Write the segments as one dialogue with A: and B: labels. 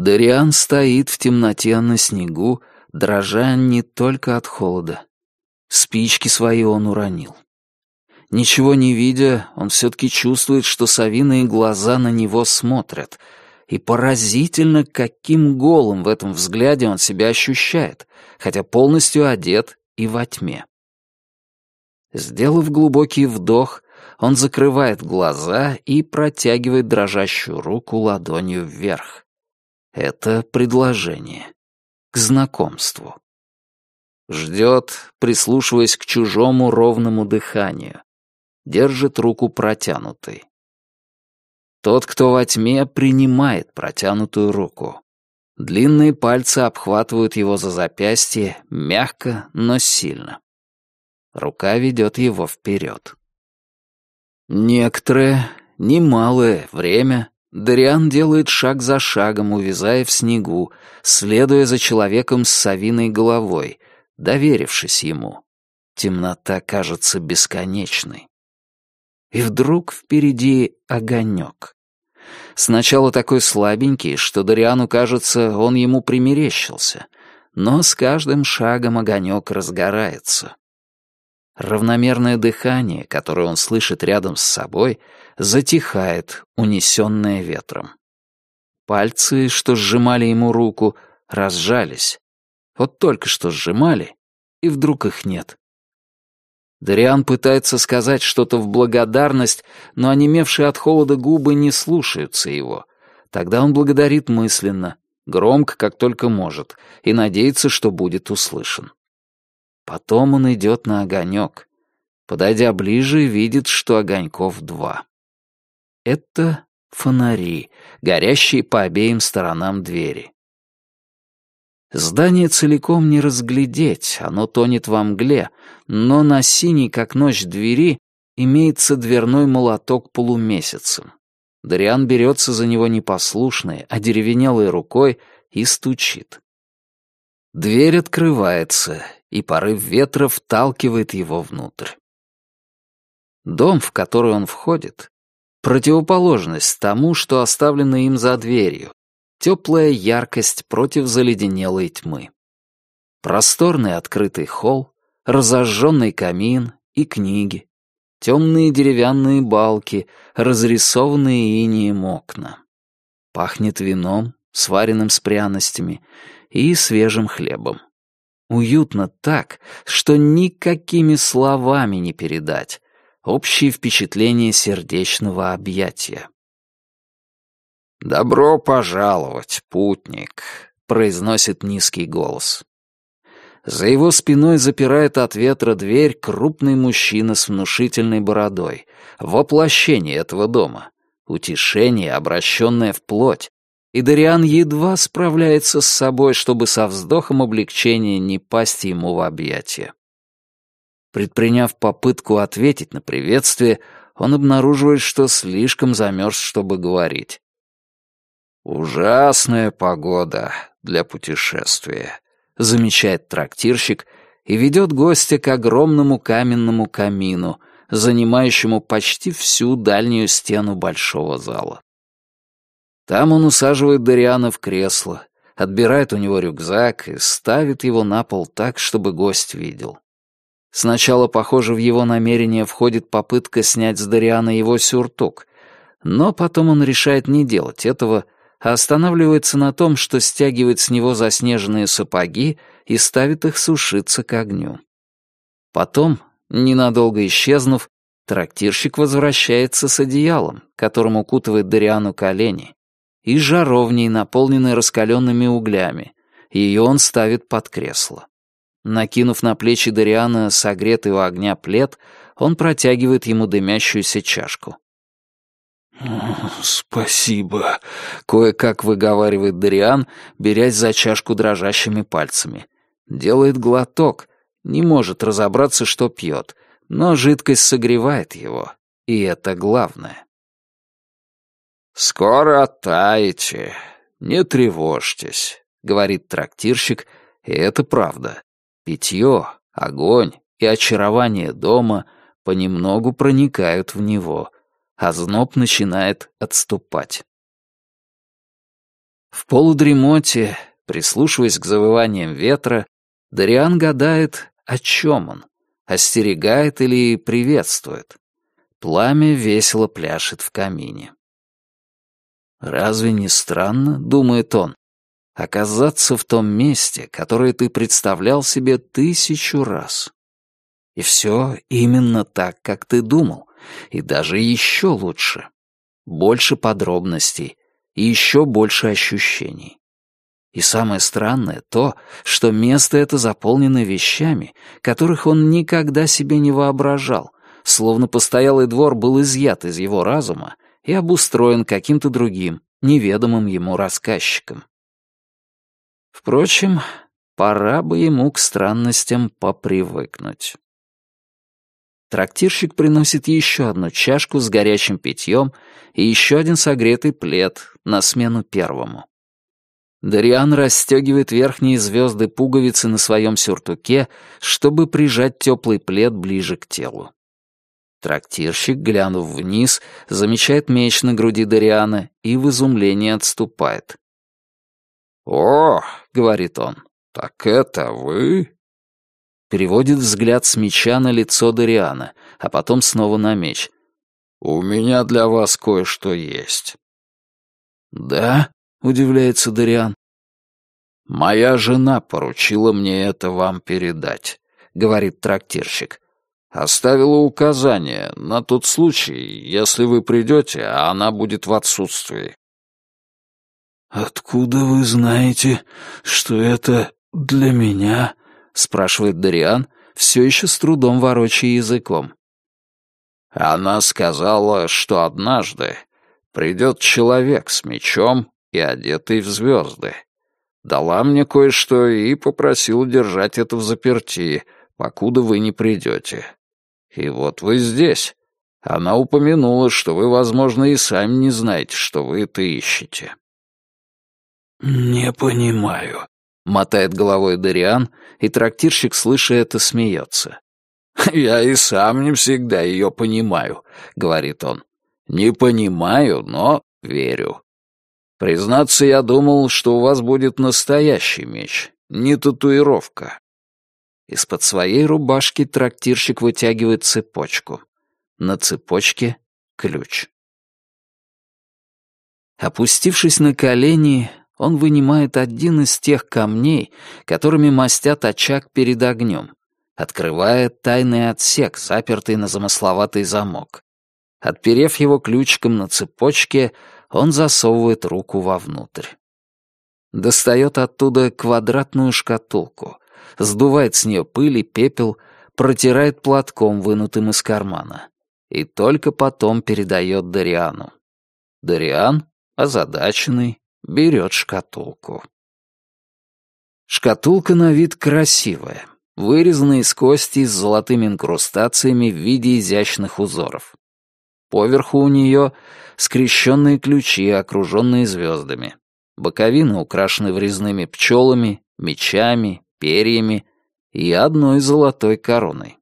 A: Дариан стоит в темноте на снегу, дрожа не только от холода. Спички свои он уронил. Ничего не видя, он все-таки чувствует, что совиные глаза на него смотрят. И поразительно, каким голым в этом взгляде он себя ощущает, хотя полностью одет и во тьме. Сделав глубокий вдох, он закрывает глаза и протягивает дрожащую руку ладонью вверх. Это предложение. К знакомству. Ждет, прислушиваясь к чужому ровному дыханию. Держит руку протянутой. Тот, кто во тьме, принимает протянутую руку. Длинные пальцы обхватывают его за запястье, мягко, но сильно. Рука ведет его вперед. Некоторое, немалое время Дариан делает шаг за шагом, увязая в снегу, следуя за человеком с совиной головой, доверившись ему. Темнота кажется бесконечной. И вдруг впереди огонек. Сначала такой слабенький, что Дариану кажется, он ему примерещился, но с каждым шагом огонек разгорается. Равномерное дыхание, которое он слышит рядом с собой, затихает, унесенное ветром. Пальцы, что сжимали ему руку, разжались. Вот только что сжимали, и вдруг их нет. Дариан пытается сказать что-то в благодарность, но онемевшие от холода губы не слушаются его. Тогда он благодарит мысленно, громко, как только может, и надеется, что будет услышан. Потом он идет на огонек. Подойдя ближе, видит, что огоньков два. Это фонари, горящие по обеим сторонам двери. Здание целиком не разглядеть, оно тонет во мгле, но на синей, как ночь, двери имеется дверной молоток полумесяцем. Дариан берется за него непослушной, одеревенелой рукой и стучит. Дверь открывается, и порыв ветра вталкивает его внутрь. Дом, в который он входит, противоположность тому, что оставлено им за дверью, теплая яркость против заледенелой тьмы. Просторный открытый холл, разожженный камин и книги, темные деревянные балки, разрисованные инеем окна. Пахнет вином, сваренным с пряностями, и свежим хлебом. Уютно так, что никакими словами не передать. Общее впечатление сердечного объятия. «Добро пожаловать, путник», — произносит низкий голос. За его спиной запирает от ветра дверь крупный мужчина с внушительной бородой, воплощение этого дома, утешение, обращенное в плоть, и Дариан едва справляется с собой, чтобы со вздохом облегчения не пасть ему в объятия. Предприняв попытку ответить на приветствие, он обнаруживает, что слишком замерз, чтобы говорить. «Ужасная погода для путешествия», — замечает трактирщик и ведет гостя к огромному каменному камину, занимающему почти всю дальнюю стену большого зала. Там он усаживает Дариана в кресло, отбирает у него рюкзак и ставит его на пол так, чтобы гость видел. Сначала, похоже, в его намерение входит попытка снять с Дариана его сюртук, но потом он решает не делать этого, а останавливается на том, что стягивает с него заснеженные сапоги и ставит их сушиться к огню. Потом, ненадолго исчезнув, трактирщик возвращается с одеялом, которым укутывает Дариану колени, и жаровней, наполненной раскаленными углями. Ее он ставит под кресло. Накинув на плечи Дариана согретый у огня плед, он протягивает ему дымящуюся чашку. «Спасибо», — кое-как выговаривает Дариан, берясь за чашку дрожащими пальцами. Делает глоток, не может разобраться, что пьет, но жидкость согревает его, и это главное. «Скоро оттаете, не тревожьтесь», — говорит трактирщик, и это правда. Питье, огонь и очарование дома понемногу проникают в него, а зноб начинает отступать. В полудремоте, прислушиваясь к завываниям ветра, Дариан гадает, о чем он, остерегает или приветствует. Пламя весело пляшет в камине. «Разве не странно, — думает он, — оказаться в том месте, которое ты представлял себе тысячу раз? И все именно так, как ты думал, и даже еще лучше. Больше подробностей и еще больше ощущений. И самое странное то, что место это заполнено вещами, которых он никогда себе не воображал, словно постоялый двор был изъят из его разума и обустроен каким-то другим, неведомым ему рассказчиком. Впрочем, пора бы ему к странностям попривыкнуть. Трактирщик приносит еще одну чашку с горячим питьем и еще один согретый плед на смену первому. Дариан расстегивает верхние звезды пуговицы на своем сюртуке, чтобы прижать теплый плед ближе к телу. Трактирщик, глянув вниз, замечает меч на груди Дариана и в изумлении отступает. «О!» — говорит он. «Так это вы?» Переводит взгляд с меча на лицо Дариана, а потом снова на меч. «У меня для вас кое-что есть». «Да?» — удивляется Дариан. «Моя жена поручила мне это вам передать», — говорит трактирщик. Оставила указание на тот случай, если вы придете, а она будет в отсутствии. «Откуда вы знаете, что это для меня?» — спрашивает Дариан, все еще с трудом ворочая языком. Она сказала, что однажды придет человек с мечом и одетый в звезды. Дала мне кое-что и попросила держать это в заперти, покуда вы не придете. И вот вы здесь. Она упомянула, что вы, возможно, и сами не знаете, что вы это ищете». «Не понимаю», — мотает головой Дариан, и трактирщик, слыша это, смеется. «Я и сам не всегда ее понимаю», — говорит он. «Не понимаю, но верю. Признаться, я думал, что у вас будет настоящий меч, не татуировка. Из-под своей рубашки трактирщик вытягивает цепочку. На цепочке — ключ. Опустившись на колени, он вынимает один из тех камней, которыми мастят очаг перед огнем, открывая тайный отсек, запертый на замысловатый замок. Отперев его ключиком на цепочке, он засовывает руку вовнутрь. Достает оттуда квадратную шкатулку, сдувает с нее пыль и пепел, протирает платком, вынутым из кармана. И только потом передает Дариану. Дариан, озадаченный, берет шкатулку. Шкатулка на вид красивая, вырезанная из кости с золотыми инкрустациями в виде изящных узоров. Поверху у нее скрещенные ключи, окруженные звездами. Боковины украшены врезными пчелами, мечами, перьями и одной золотой короной.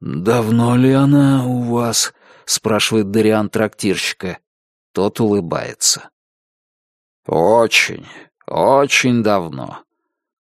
A: «Давно ли она у вас?» — спрашивает Дариан трактирщика. Тот улыбается. «Очень, очень давно.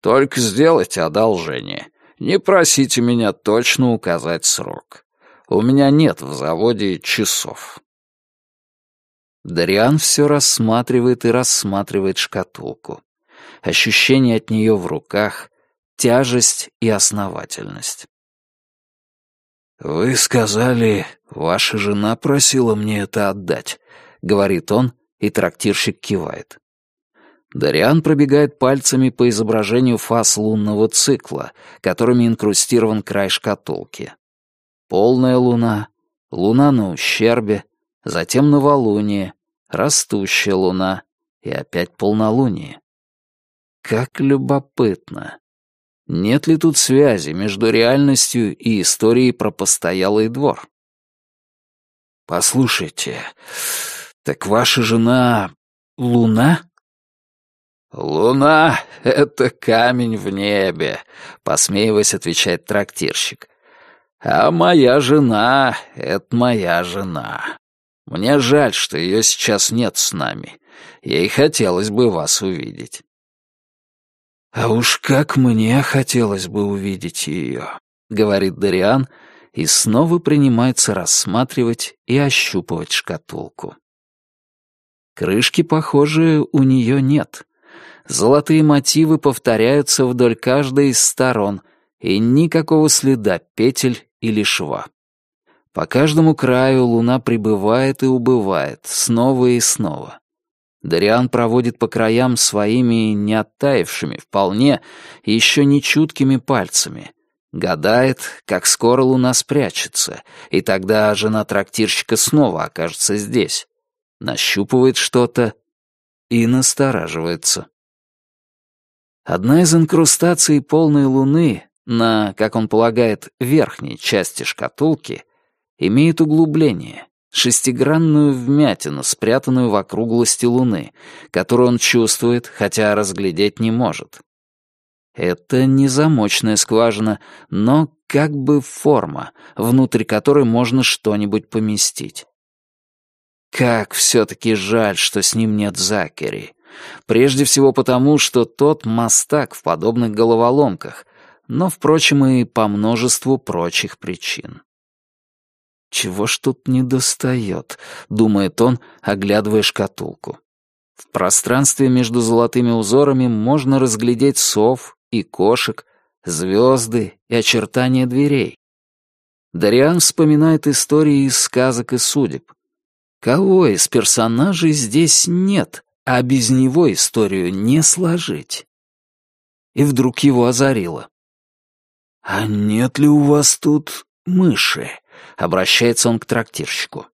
A: Только сделайте одолжение. Не просите меня точно указать срок. У меня нет в заводе часов». Дариан все рассматривает и рассматривает шкатулку ощущение от нее в руках, тяжесть и основательность. «Вы сказали, ваша жена просила мне это отдать», — говорит он, и трактирщик кивает. Дариан пробегает пальцами по изображению фаз лунного цикла, которыми инкрустирован край шкатулки. Полная луна, луна на ущербе, затем новолуние, растущая луна и опять полнолуние. Как любопытно. Нет ли тут связи между реальностью и историей про постоялый двор? Послушайте, так ваша жена Луна? Луна — это камень в небе, посмеиваясь, отвечает трактирщик. А моя жена — это моя жена. Мне жаль, что ее сейчас нет с нами. Ей хотелось бы вас увидеть». «А уж как мне хотелось бы увидеть ее», — говорит Дариан, и снова принимается рассматривать и ощупывать шкатулку. Крышки, похоже, у нее нет. Золотые мотивы повторяются вдоль каждой из сторон, и никакого следа петель или шва. По каждому краю луна прибывает и убывает, снова и снова. Дариан проводит по краям своими не оттаившими, вполне, еще не чуткими пальцами. Гадает, как скоро луна спрячется, и тогда жена трактирщика снова окажется здесь. Нащупывает что-то и настораживается. Одна из инкрустаций полной луны на, как он полагает, верхней части шкатулки имеет углубление, шестигранную вмятину, спрятанную в округлости луны, которую он чувствует, хотя разглядеть не может. Это не замочная скважина, но как бы форма, внутрь которой можно что-нибудь поместить. Как все-таки жаль, что с ним нет Закери. Прежде всего потому, что тот мастак в подобных головоломках, но, впрочем, и по множеству прочих причин. «Чего ж тут не достает?» — думает он, оглядывая шкатулку. В пространстве между золотыми узорами можно разглядеть сов и кошек, звезды и очертания дверей. Дариан вспоминает истории из сказок и судеб. Кого из персонажей здесь нет, а без него историю не сложить? И вдруг его озарило. «А нет ли у вас тут мыши?» Обращается он к трактирщику.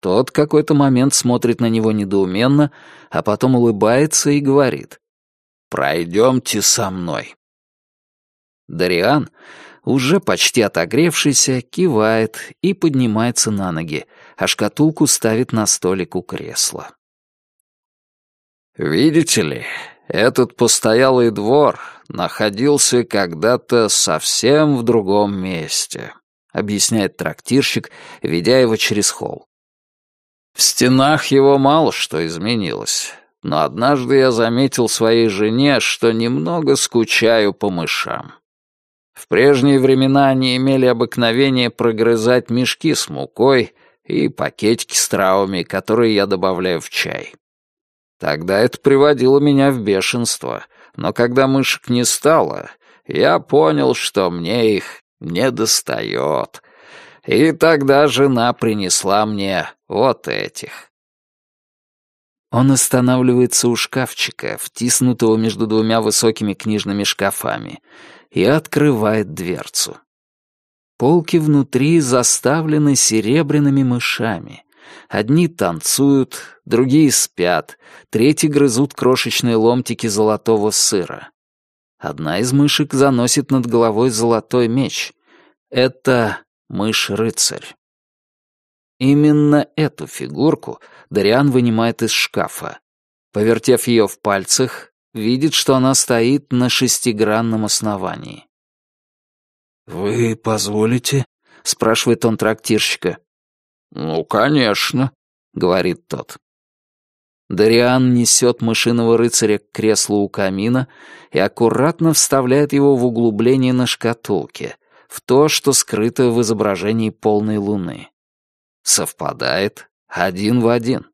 A: Тот какой-то момент смотрит на него недоуменно, а потом улыбается и говорит. «Пройдемте со мной». Дариан, уже почти отогревшийся, кивает и поднимается на ноги, а шкатулку ставит на столик у кресла. «Видите ли, этот постоялый двор находился когда-то совсем в другом месте», объясняет трактирщик, ведя его через холл. В стенах его мало что изменилось, но однажды я заметил своей жене, что немного скучаю по мышам. В прежние времена они имели обыкновение прогрызать мешки с мукой и пакетики с травами, которые я добавляю в чай. Тогда это приводило меня в бешенство, но когда мышек не стало, я понял, что мне их не достает. И тогда жена принесла мне вот этих. Он останавливается у шкафчика, втиснутого между двумя высокими книжными шкафами, и открывает дверцу. Полки внутри заставлены серебряными мышами. Одни танцуют, другие спят, третьи грызут крошечные ломтики золотого сыра. Одна из мышек заносит над головой золотой меч. Это мышь-рыцарь. Именно эту фигурку Дариан вынимает из шкафа. Повертев ее в пальцах, видит, что она стоит на шестигранном основании. «Вы позволите?» — спрашивает он трактирщика. «Ну, конечно», — говорит тот. Дариан несет мышиного рыцаря к креслу у камина и аккуратно вставляет его в углубление на шкатулке, в то, что скрыто в изображении полной луны. Совпадает один в один.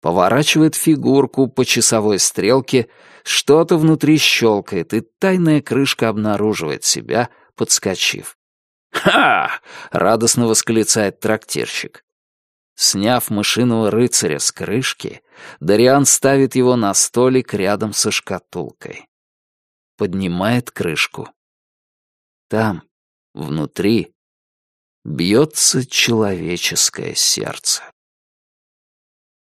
A: Поворачивает фигурку по часовой стрелке, что-то внутри щелкает, и тайная крышка обнаруживает себя, подскочив. «Ха!» — радостно восклицает трактирщик. Сняв мышиного рыцаря с крышки, Дариан ставит его на столик рядом со шкатулкой. Поднимает крышку. Там, внутри, бьется человеческое сердце.